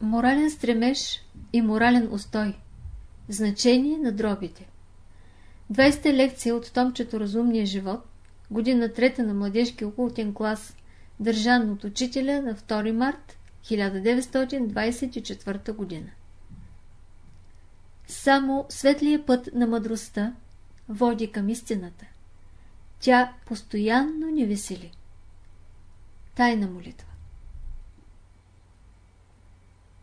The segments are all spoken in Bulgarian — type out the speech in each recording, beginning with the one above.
Морален стремеж и морален устой. Значение на дробите. 20-та лекция от томчето Разумния живот, година трета на младежки окултен клас, държан от учителя на 2 март 1924 година. Само светлия път на мъдростта води към истината. Тя постоянно ни весели. Тайна молитва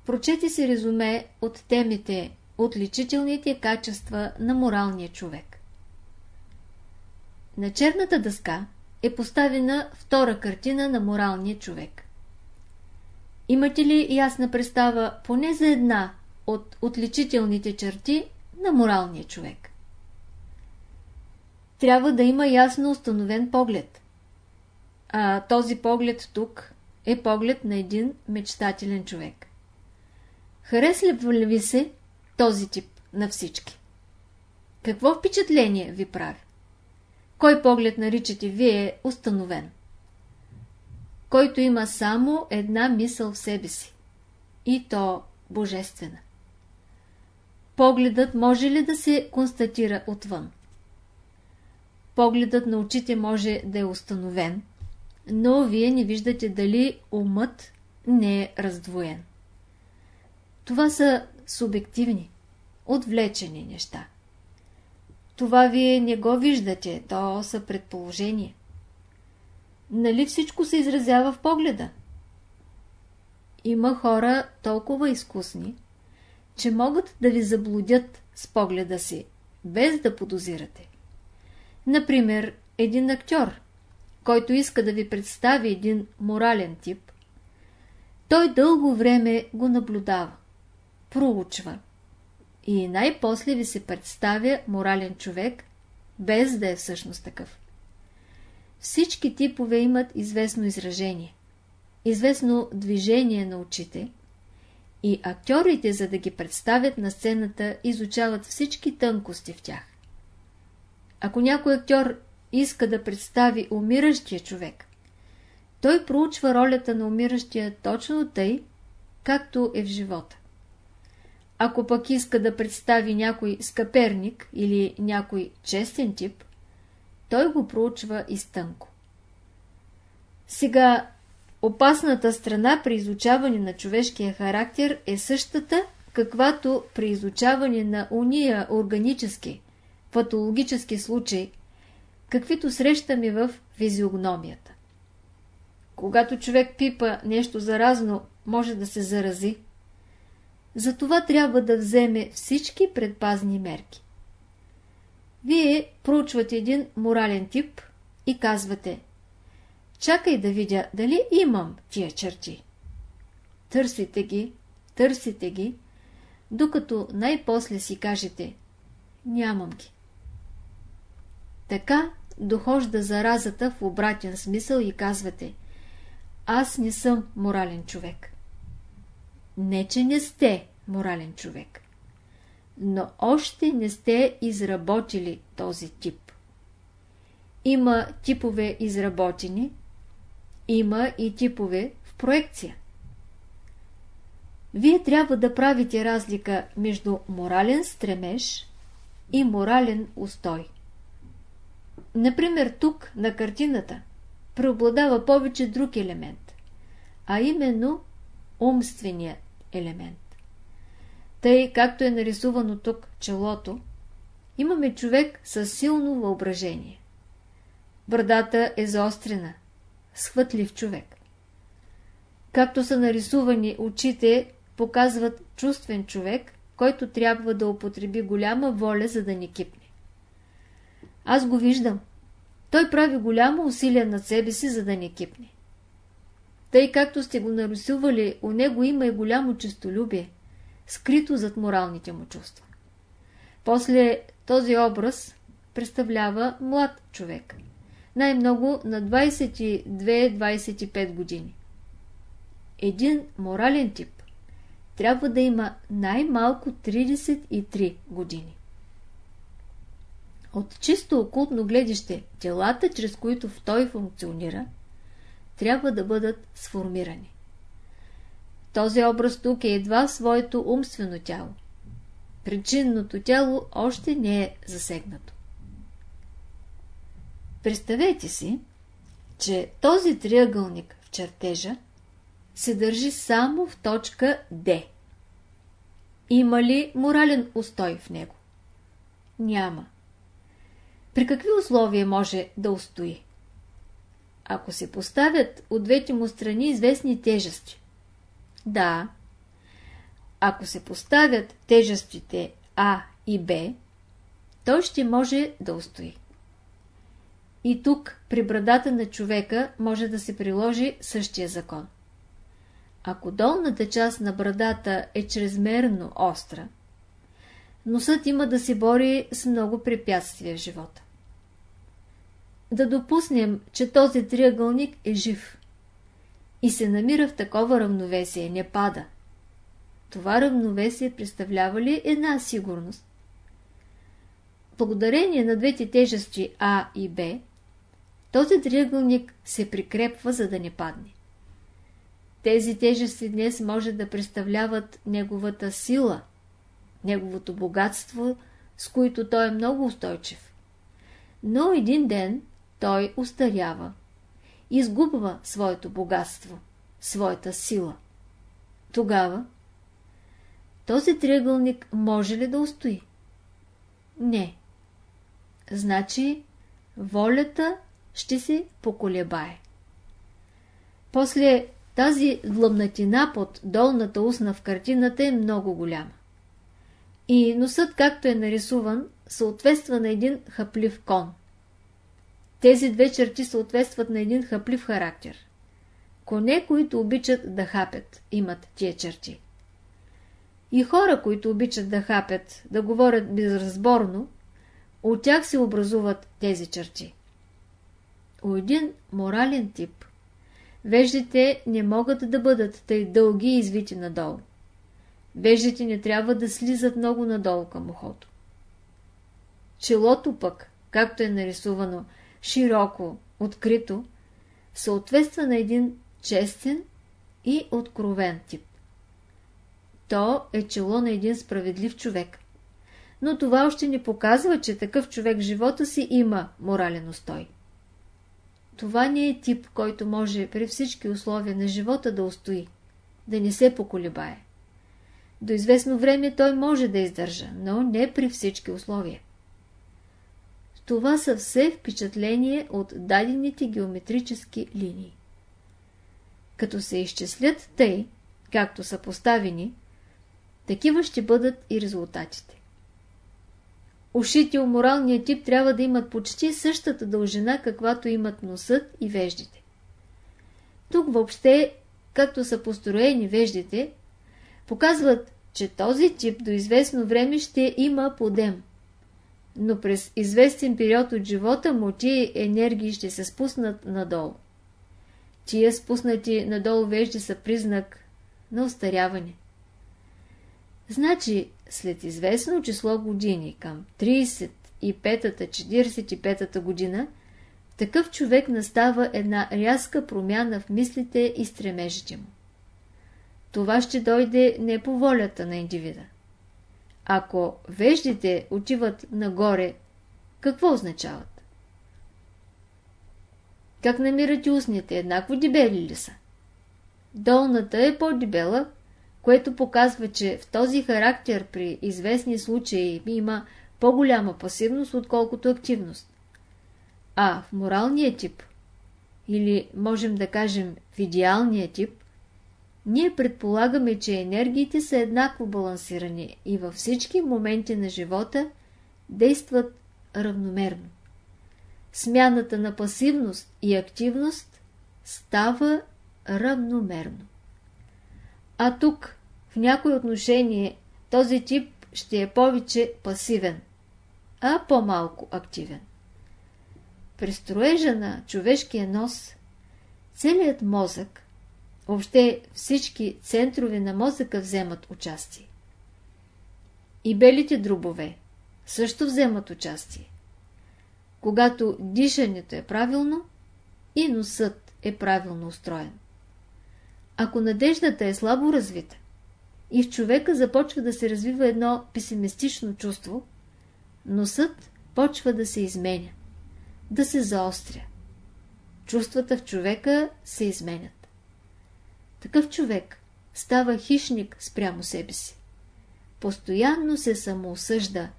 Прочети се резюме от темите Отличителните качества на моралния човек. На черната дъска е поставена втора картина на моралния човек. Имате ли ясна представа поне за една от отличителните черти на моралния човек? Трябва да има ясно установен поглед. А този поглед тук е поглед на един мечтателен човек. Харесва ли ви се този тип на всички? Какво впечатление ви прави? Кой поглед наричате вие установен? Който има само една мисъл в себе си. И то божествена. Погледът може ли да се констатира отвън? Погледът на очите може да е установен, но вие не виждате дали умът не е раздвоен. Това са субективни, отвлечени неща. Това вие не го виждате, то са предположения. Нали всичко се изразява в погледа? Има хора толкова изкусни, че могат да ви заблудят с погледа си, без да подозирате. Например, един актьор, който иска да ви представи един морален тип, той дълго време го наблюдава проучва. И най-после ви се представя морален човек, без да е всъщност такъв. Всички типове имат известно изражение, известно движение на очите и актьорите, за да ги представят на сцената, изучават всички тънкости в тях. Ако някой актьор иска да представи умиращия човек, той проучва ролята на умиращия точно тъй, както е в живота. Ако пък иска да представи някой скъперник или някой честен тип, той го проучва изтънко. Сега, опасната страна при изучаване на човешкия характер е същата, каквато при изучаване на уния органически, патологически случаи, каквито срещаме в физиогномията. Когато човек пипа нещо заразно, може да се зарази. Затова трябва да вземе всички предпазни мерки. Вие проучвате един морален тип и казвате Чакай да видя дали имам тия черти. Търсите ги, търсите ги, докато най-после си кажете Нямам ги. Така дохожда заразата в обратен смисъл и казвате Аз не съм морален човек. Не, че не сте морален човек, но още не сте изработили този тип. Има типове изработени, има и типове в проекция. Вие трябва да правите разлика между морален стремеж и морален устой. Например, тук на картината преобладава повече друг елемент, а именно умственият елемент. Тъй, както е нарисувано тук челото, имаме човек с силно въображение. Брадата е заострена, схватлив човек. Както са нарисувани очите, показват чувствен човек, който трябва да употреби голяма воля, за да ни кипне. Аз го виждам. Той прави голямо усилие над себе си, за да ни кипне. Тъй както сте го нарисували, у него има и голямо честолюбие, скрито зад моралните му чувства. После този образ представлява млад човек, най-много на 22-25 години. Един морален тип трябва да има най-малко 33 години. От чисто окултно гледище, телата, чрез които в той функционира – трябва да бъдат сформирани. този образ тук е едва своето умствено тяло. Причинното тяло още не е засегнато. Представете си, че този триъгълник в чертежа се държи само в точка D. Има ли морален устой в него? Няма. При какви условия може да устои? Ако се поставят от двете му страни известни тежести. Да. Ако се поставят тежестите А и Б, той ще може да устои. И тук, при брадата на човека, може да се приложи същия закон. Ако долната част на брадата е чрезмерно остра, носът има да се бори с много препятствия в живота. Да допуснем, че този триъгълник е жив и се намира в такова равновесие, не пада. Това равновесие представлява ли една сигурност? Благодарение на двете тежести А и Б, този триъгълник се прикрепва, за да не падне. Тези тежести днес може да представляват неговата сила, неговото богатство, с които той е много устойчив. Но един ден той устарява, изгубва своето богатство, своята сила. Тогава този триъгълник може ли да устои? Не. Значи волята ще се поколебае. После тази длъбнатина под долната устна в картината е много голяма. И носът, както е нарисуван, съответства на един хаплив кон. Тези две черти съответстват на един хаплив характер. Коне, които обичат да хапят, имат тия черти. И хора, които обичат да хапят, да говорят безразборно, от тях се образуват тези черти. У един морален тип веждите не могат да бъдат тъй дълги и извити надолу. Веждите не трябва да слизат много надолу към ухото. Челото пък, както е нарисувано, широко, открито, съответства на един честен и откровен тип. То е чело на един справедлив човек. Но това още не показва, че такъв човек в живота си има морален устой. Това не е тип, който може при всички условия на живота да устои, да не се поколебае. До известно време той може да издържа, но не при всички условия. Това са все впечатление от дадените геометрически линии. Като се изчислят тъй, както са поставени, такива ще бъдат и резултатите. Ушите у моралния тип трябва да имат почти същата дължина, каквато имат носът и веждите. Тук въобще, както са построени веждите, показват, че този тип до известно време ще има подем. Но през известен период от живота му тия енергии ще се спуснат надолу. Тия спуснати надолу вежди са признак на устаряване. Значи, след известно число години, към 35-та, 45-та година, такъв човек настава една рязка промяна в мислите и стремежите му. Това ще дойде не по волята на индивида. Ако веждите отиват нагоре, какво означават? Как намирате устните? Еднакво дебели ли са? Долната е по-дебела, което показва, че в този характер при известни случаи има по-голяма пасивност, отколкото активност. А в моралния тип, или можем да кажем в идеалния тип, ние предполагаме, че енергиите са еднакво балансирани и във всички моменти на живота действат равномерно. Смяната на пасивност и активност става равномерно. А тук, в някои отношение, този тип ще е повече пасивен, а по-малко активен. При строежа на човешкия нос, целият мозък, въобще всички центрове на мозъка вземат участие. И белите дробове също вземат участие. Когато дишането е правилно и носът е правилно устроен. ако надеждата е слабо развита и в човека започва да се развива едно песимистично чувство, носът почва да се изменя, да се заостря. Чувствата в човека се изменят. Такъв човек става хищник спрямо себе си. Постоянно се самоосъжда,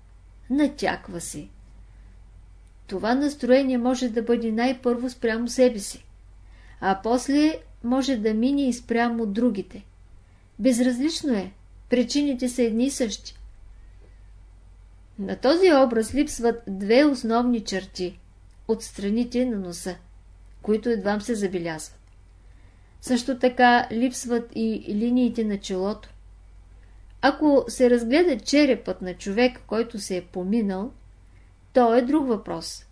натяква си. Това настроение може да бъде най-първо спрямо себе си, а после може да мине и спрямо другите. Безразлично е, причините са едни и същи. На този образ липсват две основни черти от страните на носа, които едвам се забелязват. Също така липсват и линиите на челото. Ако се разгледа черепът на човек, който се е поминал, то е друг въпрос.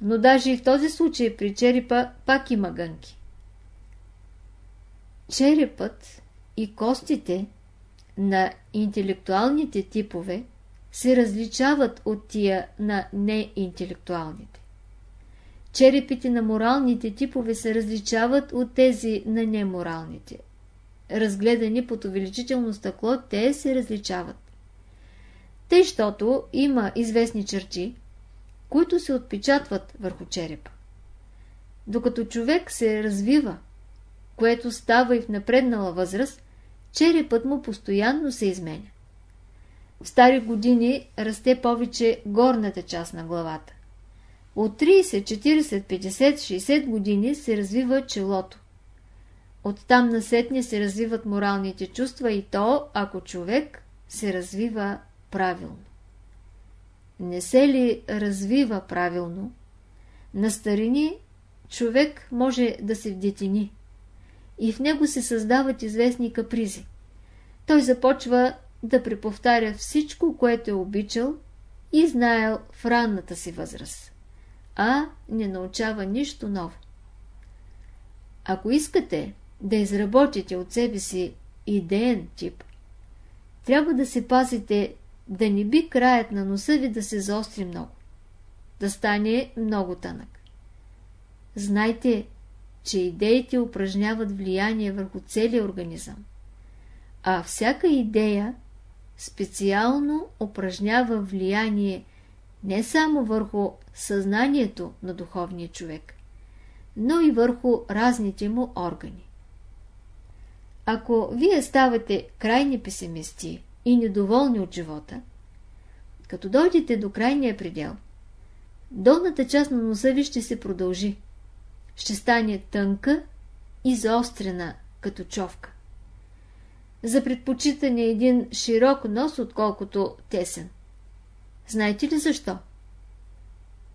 Но даже и в този случай при черепа пак има гънки. Черепът и костите на интелектуалните типове се различават от тия на неинтелектуалните. Черепите на моралните типове се различават от тези на неморалните. Разгледани под увеличително стъкло, те се различават. Тъй, щото има известни черти, които се отпечатват върху черепа. Докато човек се развива, което става и в напреднала възраст, черепът му постоянно се изменя. В стари години расте повече горната част на главата. От 30, 40, 50, 60 години се развива челото. Оттам насетне се развиват моралните чувства и то, ако човек се развива правилно. Не се ли развива правилно, на старини човек може да се вдетини и в него се създават известни капризи. Той започва да преповтаря всичко, което е обичал и знаел в ранната си възраст, а не научава нищо ново. Ако искате да изработите от себе си идеен тип, трябва да се пазите да не би краят на носа ви да се заостри много, да стане много тънък. Знайте, че идеите упражняват влияние върху целия организъм, а всяка идея специално упражнява влияние не само върху съзнанието на духовния човек, но и върху разните му органи. Ако вие ставате крайни песимисти и недоволни от живота, като дойдете до крайния предел, долната част на носа ви ще се продължи. Ще стане тънка и заострена като човка. За предпочитане един широк нос, отколкото тесен. Знаете ли защо?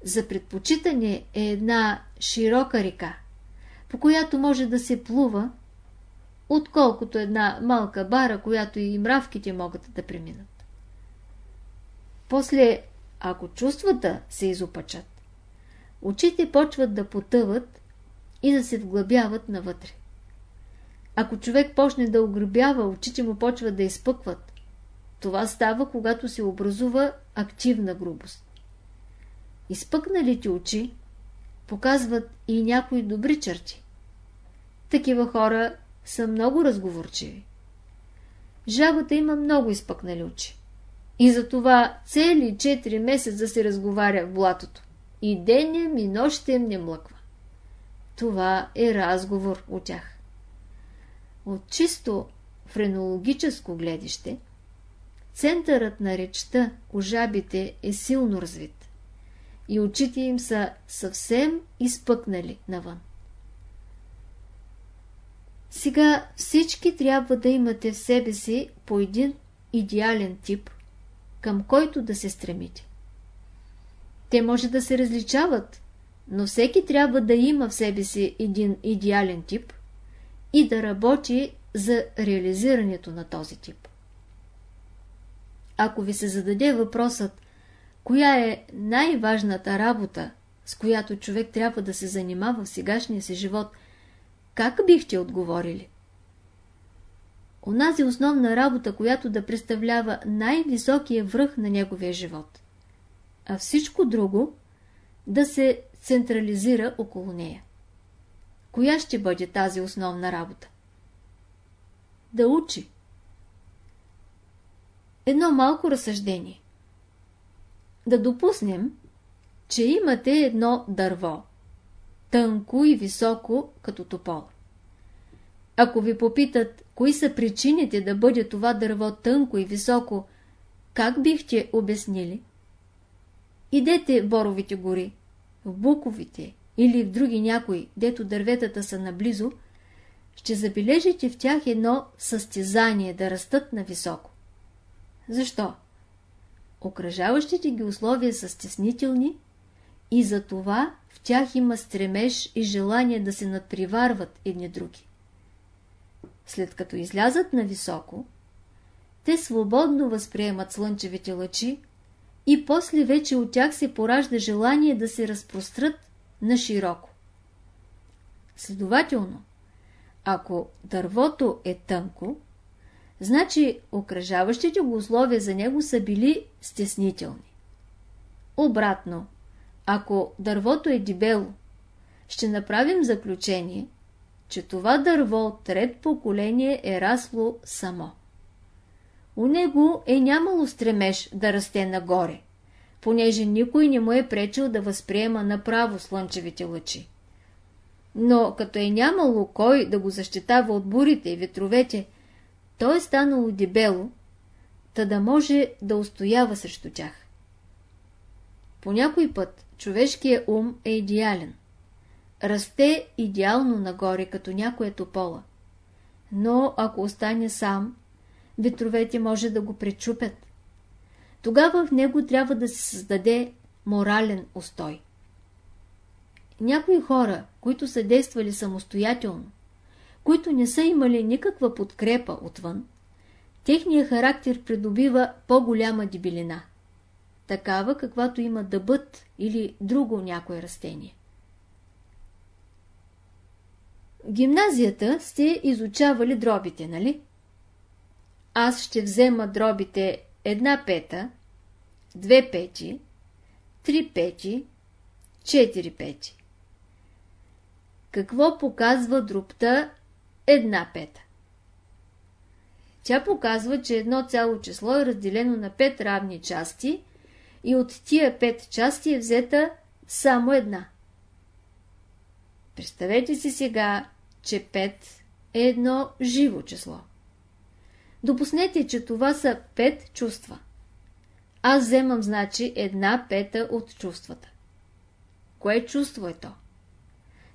За предпочитане е една широка река, по която може да се плува отколкото една малка бара, която и мравките могат да преминат. После, ако чувствата се изопачат, очите почват да потъват и да се вглъбяват навътре. Ако човек почне да ограбява, очите му почват да изпъкват. Това става, когато се образува активна грубост. Изпъкналите очи показват и някои добри черти. Такива хора са много разговорчиви. Жабата има много изпъкнали очи. И затова цели 4 месеца се разговаря в блатото. И денем и нощем не млъква. Това е разговор от тях. От чисто френологическо гледище, центърът на речта у жабите е силно развит и очите им са съвсем изпъкнали навън. Сега всички трябва да имате в себе си по един идеален тип, към който да се стремите. Те може да се различават, но всеки трябва да има в себе си един идеален тип и да работи за реализирането на този тип. Ако ви се зададе въпросът, коя е най-важната работа, с която човек трябва да се занимава в сегашния си живот – как бихте отговорили? Онази основна работа, която да представлява най-високия връх на неговия живот. А всичко друго да се централизира около нея. Коя ще бъде тази основна работа? да учи. Едно малко разсъждение. Да допуснем, че имате едно дърво, тънко и високо като топол. Ако ви попитат, кои са причините да бъде това дърво тънко и високо, как бихте обяснили? Идете Боровите гори, в Буковите или в други някои, дето дърветата са наблизо, ще забележите в тях едно състезание да растат на високо. Защо? Окръжаващите ги условия са стеснителни и за това в тях има стремеж и желание да се надприварват едни други. След като излязат на високо, те свободно възприемат слънчевите лъчи и после вече от тях се поражда желание да се разпрострат на широко. Следователно, ако дървото е тънко, значи окръжаващите го условия за него са били стеснителни. Обратно, ако дървото е дебело, ще направим заключение, че това дърво от ред поколение е расло само. У него е нямало стремеж да расте нагоре, понеже никой не му е пречил да възприема направо слънчевите лъчи. Но като е нямало кой да го защитава от бурите и ветровете, то е станало дебело, та да може да устоява срещу тях. По някой път човешкият ум е идеален. Расте идеално нагоре, като някоя топола. Но ако остане сам, ветровете може да го пречупят. Тогава в него трябва да се създаде морален устой. Някои хора, които са действали самостоятелно, които не са имали никаква подкрепа отвън, техният характер придобива по-голяма дебелина, такава каквато има дъбът или друго някое растение. Гимназията сте изучавали дробите, нали? Аз ще взема дробите една пета, две пети, три пети, четири пети. Какво показва дробта една пета? Тя показва, че едно цяло число е разделено на пет равни части и от тия пет части е взета само една. Представете си сега, че 5 е едно живо число. Допуснете, че това са 5 чувства. Аз вземам, значи, една пета от чувствата. Кое чувство е то?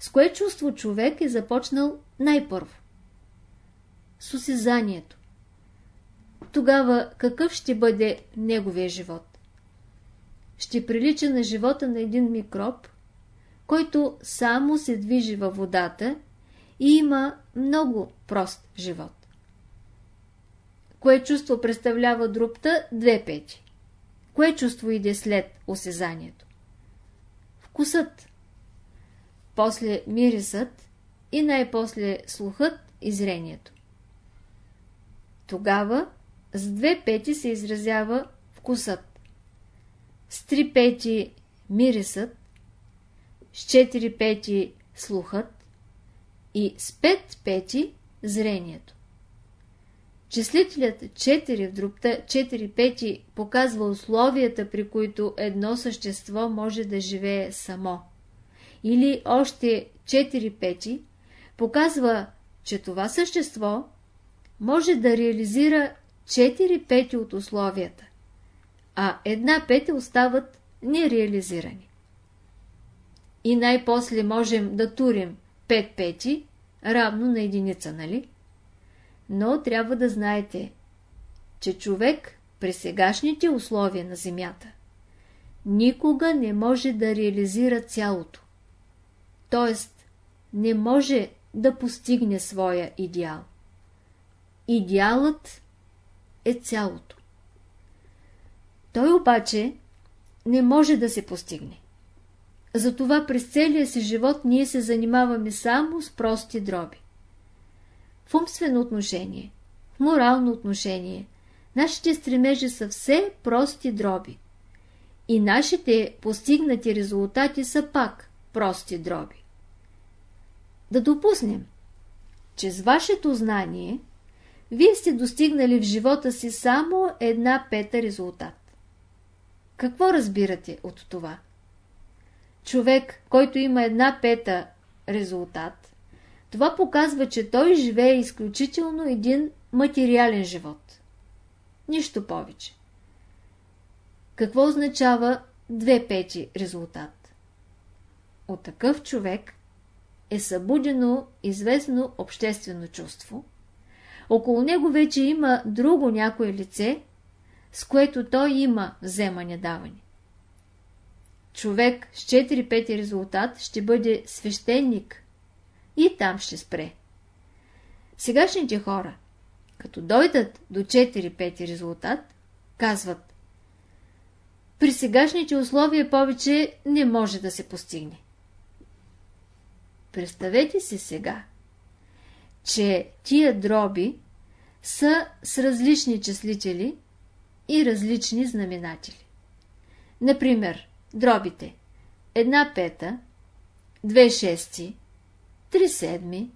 С кое чувство човек е започнал най-първо? С осезанието. Тогава какъв ще бъде неговия живот? Ще прилича на живота на един микроб, който само се движи във водата и има много прост живот. Кое чувство представлява друпта? Две пети. Кое чувство иде след осезанието? Вкусът. После мирисът и най-после слухът и зрението. Тогава с две пети се изразява вкусът. С три пети мирисът, с четири пети слухът и с пет пети зрението. Числителят 4 в друпта 4 пети показва условията, при които едно същество може да живее само. Или още 4 пети показва, че това същество може да реализира 4 пети от условията, а една пета остават нереализирани. И най-после можем да турим 5 пети равно на единица, нали? Но трябва да знаете, че човек при сегашните условия на Земята никога не може да реализира цялото. Тоест, не може да постигне своя идеал. Идеалът е цялото. Той обаче не може да се постигне. Затова през целия си живот ние се занимаваме само с прости дроби. В умствено отношение, в морално отношение, нашите стремежи са все прости дроби. И нашите постигнати резултати са пак прости дроби. Да допуснем, че с вашето знание вие сте достигнали в живота си само една пета резултат. Какво разбирате от това? Човек, който има една пета резултат, това показва, че той живее изключително един материален живот. Нищо повече. Какво означава две пети резултат? От такъв човек е събудено известно обществено чувство. Около него вече има друго някое лице, с което той има вземане-даване. Човек с 4 пети резултат ще бъде свещеник и там ще спре. Сегашните хора, като дойдат до 4 пети резултат, казват при сегашните условия повече не може да се постигне. Представете си сега, че тия дроби са с различни числители и различни знаменатели. Например, дробите една пета, две шести, три седми,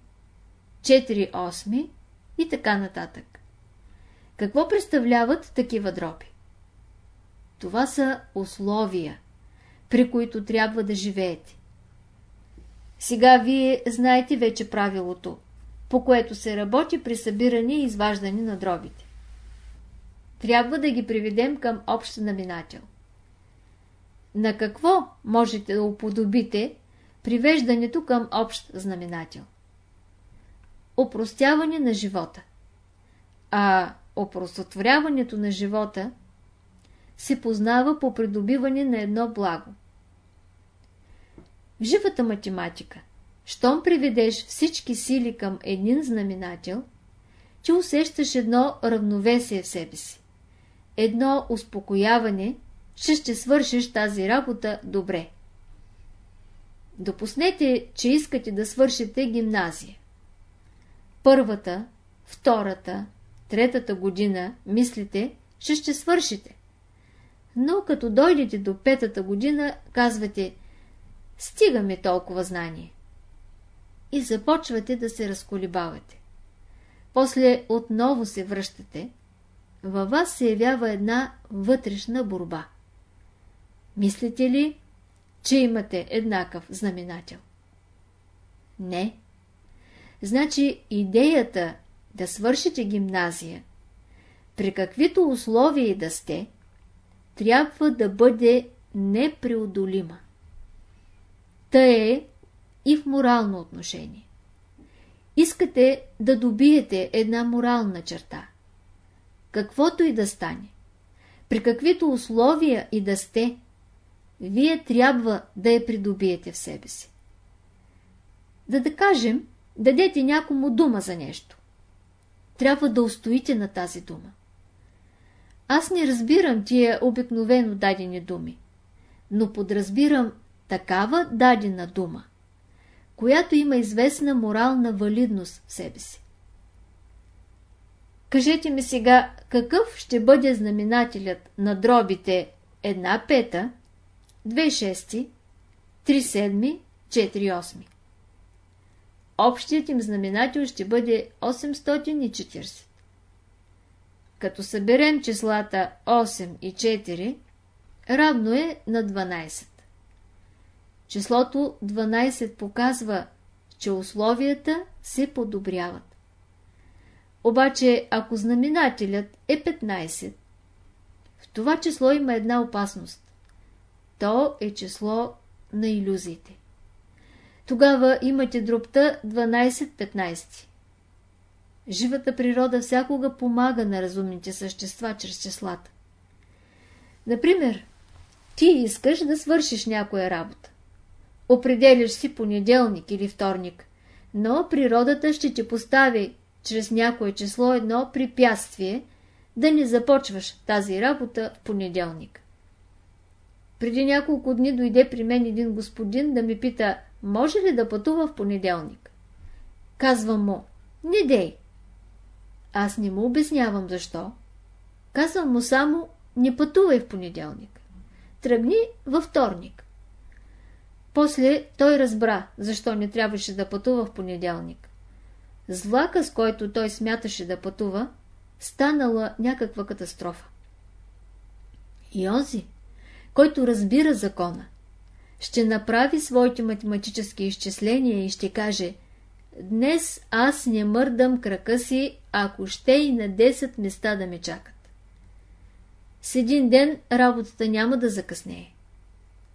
четири осми и така нататък. Какво представляват такива дроби? Това са условия, при които трябва да живеете. Сега вие знаете вече правилото, по което се работи при събиране и изваждане на дробите. Трябва да ги приведем към общ знаменател. На какво можете да уподобите привеждането към общ знаменател? Опростяване на живота. А опростотворяването на живота се познава по придобиване на едно благо. В живата математика, щом приведеш всички сили към един знаменател, ти усещаш едно равновесие в себе си. Едно успокояване, че ще свършиш тази работа добре. Допуснете, че искате да свършите гимназия. Първата, втората, третата година мислите, че ще свършите. Но като дойдете до петата година, казвате «Стигаме толкова знание». И започвате да се разколебавате. После отново се връщате. Във вас се явява една вътрешна борба. Мислите ли, че имате еднакъв знаменател? Не. Значи идеята да свършите гимназия, при каквито условия да сте, трябва да бъде непреодолима. Та е и в морално отношение. Искате да добиете една морална черта. Каквото и да стане, при каквито условия и да сте, вие трябва да я придобиете в себе си. Да да кажем, дадете някому дума за нещо. Трябва да устоите на тази дума. Аз не разбирам тия обикновено дадени думи, но подразбирам такава дадена дума, която има известна морална валидност в себе си. Кажете ми сега, какъв ще бъде знаменателят на дробите една пета, две шести, три седми, четири осми. Общият им знаменател ще бъде 840. Като съберем числата 8 и 4, равно е на 12. Числото 12 показва, че условията се подобряват. Обаче, ако знаменателят е 15, в това число има една опасност. То е число на иллюзиите. Тогава имате дробта 12-15. Живата природа всякога помага на разумните същества чрез числата. Например, ти искаш да свършиш някоя работа. Определяш си понеделник или вторник, но природата ще ти постави чрез някое число едно препятствие да не започваш тази работа в понеделник. Преди няколко дни дойде при мен един господин да ми пита, може ли да пътува в понеделник. Казвам му, не дей, аз не му обяснявам защо. Казвам му само, не пътувай в понеделник. Тръгни във вторник. После той разбра, защо не трябваше да пътува в понеделник. С влака, с който той смяташе да пътува, станала някаква катастрофа. И онзи, който разбира закона, ще направи своите математически изчисления и ще каже «Днес аз не мърдам крака си, ако ще и на 10 места да ме чакат». С един ден работата няма да закъснее.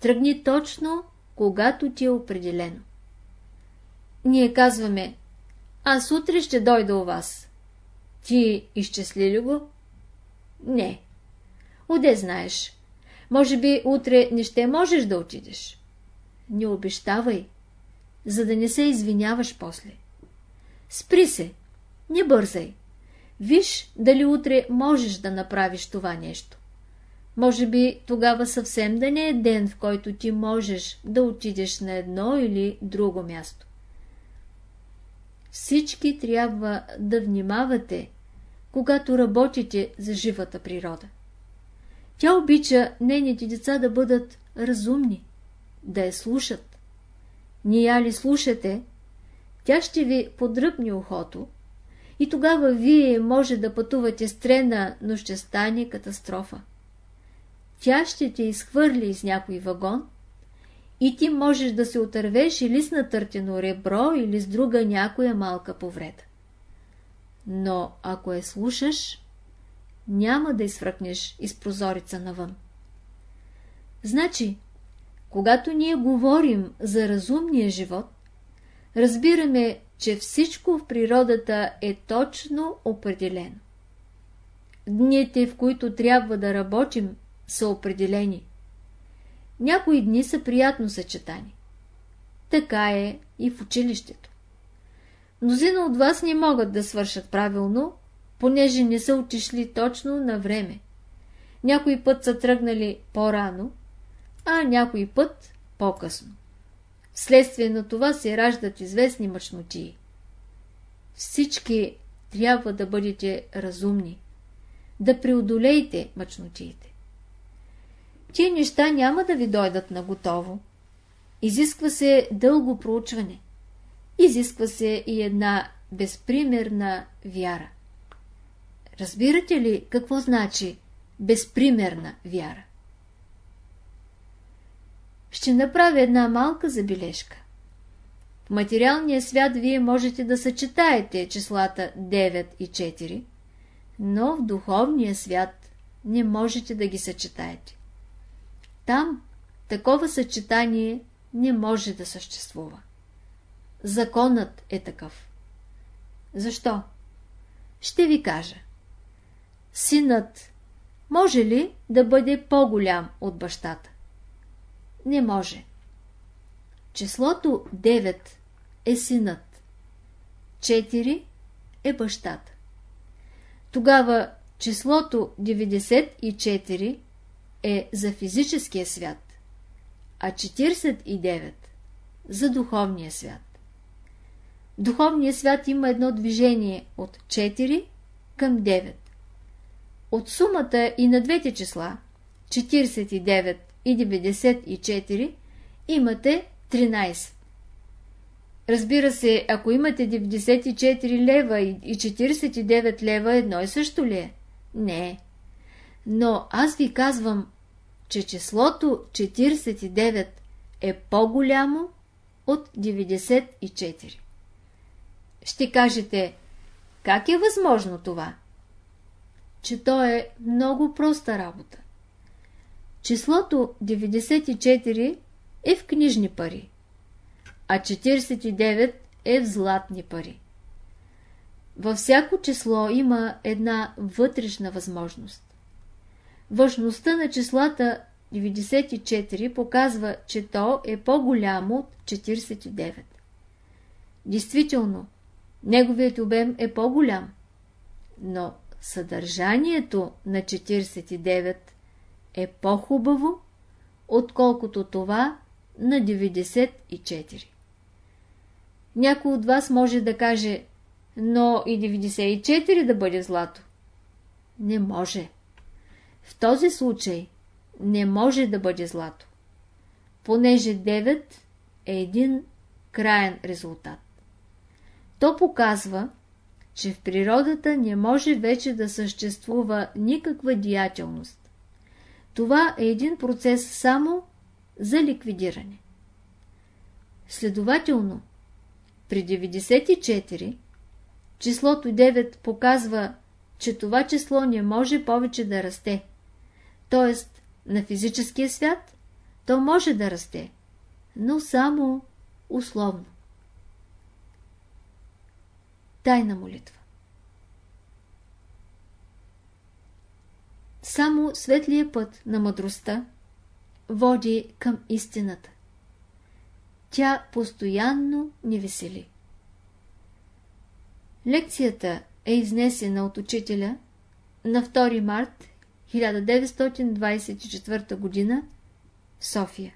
Тръгни точно, когато ти е определено. Ние казваме, аз утре ще дойда у вас. Ти изчисли ли го? Не. Оде знаеш? Може би утре не ще можеш да отидеш. Не обещавай, за да не се извиняваш после. Спри се, не бързай. Виж дали утре можеш да направиш това нещо. Може би тогава съвсем да не е ден, в който ти можеш да отидеш на едно или друго място. Всички трябва да внимавате, когато работите за живата природа. Тя обича нейните деца да бъдат разумни, да я слушат. Ния ли слушате, тя ще ви подръпне ухото и тогава вие може да пътувате с трена, но ще стане катастрофа. Тя ще те изхвърли из някой вагон и ти можеш да се отървеш или с натъртено ребро, или с друга някоя малка повреда. Но ако я слушаш, няма да изфръкнеш из прозорица навън. Значи, когато ние говорим за разумния живот, разбираме, че всичко в природата е точно определено. Дните, в които трябва да работим, са определени. Някои дни са приятно съчетани. Така е и в училището. Мнозина от вас не могат да свършат правилно, понеже не са отишли точно на време. Някой път са тръгнали по-рано, а някой път по-късно. Вследствие на това се раждат известни мъчнотии. Всички трябва да бъдете разумни, да преодолеете мъчнотиите. Тие неща няма да ви дойдат на готово. Изисква се дълго проучване. Изисква се и една безпримерна вяра. Разбирате ли какво значи безпримерна вяра? Ще направя една малка забележка. В материалния свят вие можете да съчетаете числата 9 и 4, но в духовния свят не можете да ги съчетаете. Там такова съчетание не може да съществува. Законът е такъв. Защо? Ще ви кажа. Синът може ли да бъде по-голям от бащата? Не може. Числото 9 е синът. 4 е бащата. Тогава числото 94 е за физическия свят, а 49 за духовния свят. Духовният свят има едно движение от 4 към 9. От сумата и на двете числа 49 и 94 имате 13. Разбира се, ако имате 94 лева и 49 лева, едно и също ли е? Не. Но аз ви казвам, че числото 49 е по-голямо от 94. Ще кажете, как е възможно това? Че то е много проста работа. Числото 94 е в книжни пари, а 49 е в златни пари. Във всяко число има една вътрешна възможност. Външността на числата 94 показва, че то е по-голямо от 49. Действително, неговият обем е по-голям, но съдържанието на 49 е по-хубаво, отколкото това на 94. Някой от вас може да каже, но и 94 да бъде злато. Не може. В този случай не може да бъде злато, понеже 9 е един краен резултат. То показва, че в природата не може вече да съществува никаква деятелност. Това е един процес само за ликвидиране. Следователно, при 94 числото 9 показва, че това число не може повече да расте. Тоест, на физическия свят то може да расте, но само условно. Тайна молитва Само светлия път на мъдростта води към истината. Тя постоянно ни весели. Лекцията е изнесена от учителя на 2 март 1924 г. в София.